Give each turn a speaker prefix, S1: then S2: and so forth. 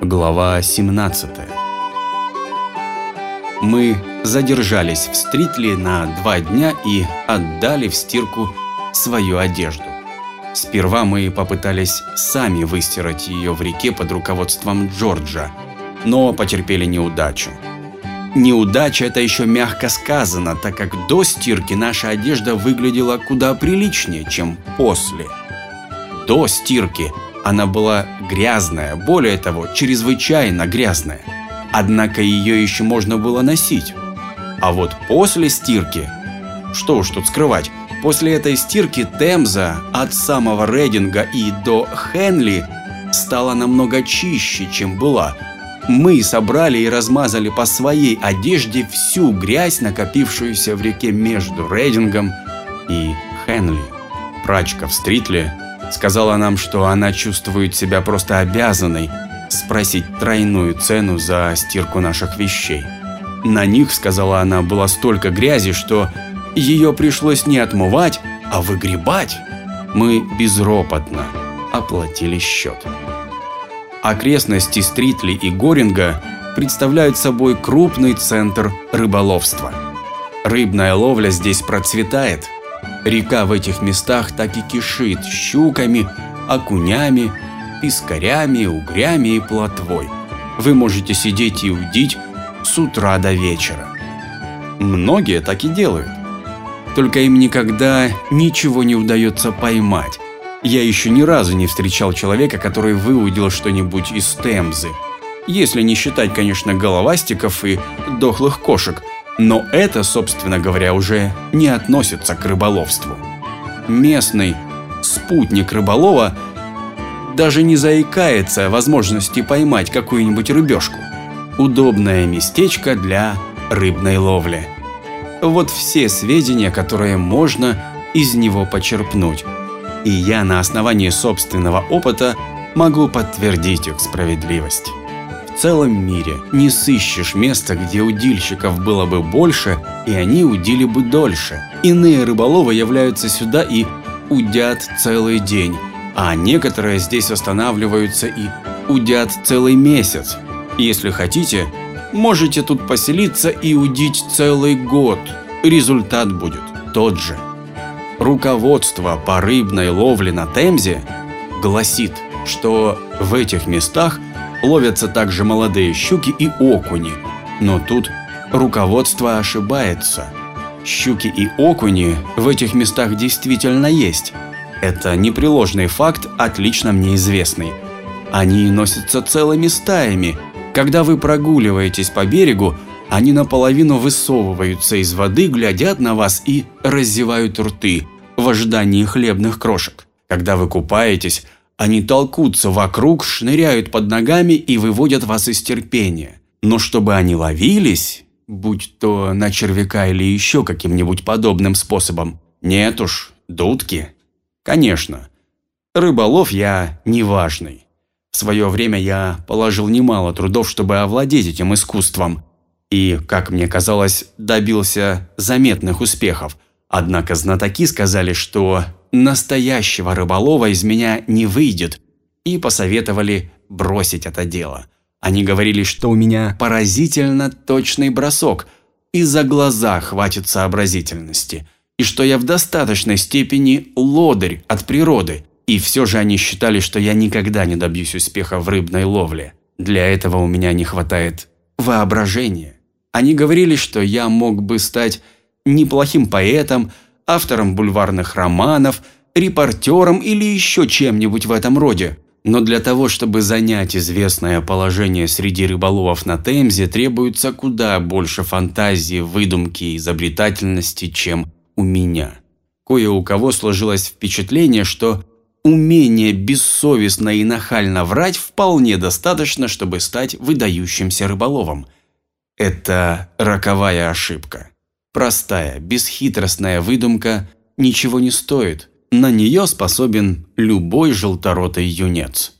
S1: Глава 17 Мы задержались в Стритли на два дня и отдали в стирку свою одежду. Сперва мы попытались сами выстирать ее в реке под руководством Джорджа, но потерпели неудачу. Неудача – это еще мягко сказано, так как до стирки наша одежда выглядела куда приличнее, чем после. До стирки – она была грязная, более того, чрезвычайно грязная. Однако ее еще можно было носить. А вот после стирки, что уж тут скрывать, после этой стирки Темза от самого Рейдинга и до Хенли стала намного чище, чем была. Мы собрали и размазали по своей одежде всю грязь, накопившуюся в реке между Рейдингом и Хенли. Прачка в Стритле Сказала нам, что она чувствует себя просто обязанной спросить тройную цену за стирку наших вещей. На них, сказала она, было столько грязи, что ее пришлось не отмывать, а выгребать. Мы безропотно оплатили счет. Окрестности Стритли и Горинга представляют собой крупный центр рыболовства. Рыбная ловля здесь процветает – Река в этих местах так и кишит щуками, окунями, пискарями, угрями и плотвой. Вы можете сидеть и удить с утра до вечера. Многие так и делают. Только им никогда ничего не удается поймать. Я еще ни разу не встречал человека, который выудил что-нибудь из темзы. Если не считать, конечно, головастиков и дохлых кошек – но это, собственно говоря, уже не относится к рыболовству. Местный спутник рыболова даже не заикается о возможности поймать какую-нибудь рыбешку. Удобное местечко для рыбной ловли. Вот все сведения, которые можно из него почерпнуть. И я на основании собственного опыта могу подтвердить их справедливость целом мире не сыщешь места, где удильщиков было бы больше, и они удили бы дольше. Иные рыболовы являются сюда и удят целый день, а некоторые здесь останавливаются и удят целый месяц. Если хотите, можете тут поселиться и удить целый год. Результат будет тот же. Руководство по рыбной ловле на Темзе гласит, что в этих местах ловятся также молодые щуки и окуни. Но тут руководство ошибается. Щуки и окуни в этих местах действительно есть. Это непреложный факт, отлично мне известный. Они носятся целыми стаями. Когда вы прогуливаетесь по берегу, они наполовину высовываются из воды, глядят на вас и раззевают рты в ожидании хлебных крошек. Когда вы купаетесь, они толкутся вокруг, шныряют под ногами и выводят вас из терпения. Но чтобы они ловились, будь то на червяка или еще каким-нибудь подобным способом, нет уж, дудки. Конечно, рыболов я неважный. В свое время я положил немало трудов, чтобы овладеть этим искусством. И, как мне казалось, добился заметных успехов. Однако знатоки сказали, что настоящего рыболова из меня не выйдет, и посоветовали бросить это дело. Они говорили, что у меня поразительно точный бросок, и за глаза хватит сообразительности, и что я в достаточной степени лодырь от природы, и все же они считали, что я никогда не добьюсь успеха в рыбной ловле. Для этого у меня не хватает воображения. Они говорили, что я мог бы стать неплохим поэтом, автором бульварных романов, репортером или еще чем-нибудь в этом роде. Но для того, чтобы занять известное положение среди рыболовов на Темзе, требуется куда больше фантазии, выдумки и изобретательности, чем у меня. Кое у кого сложилось впечатление, что умение бессовестно и нахально врать вполне достаточно, чтобы стать выдающимся рыболовом. Это роковая ошибка. Простая, бесхитростная выдумка ничего не стоит. На нее способен любой желторотый юнец.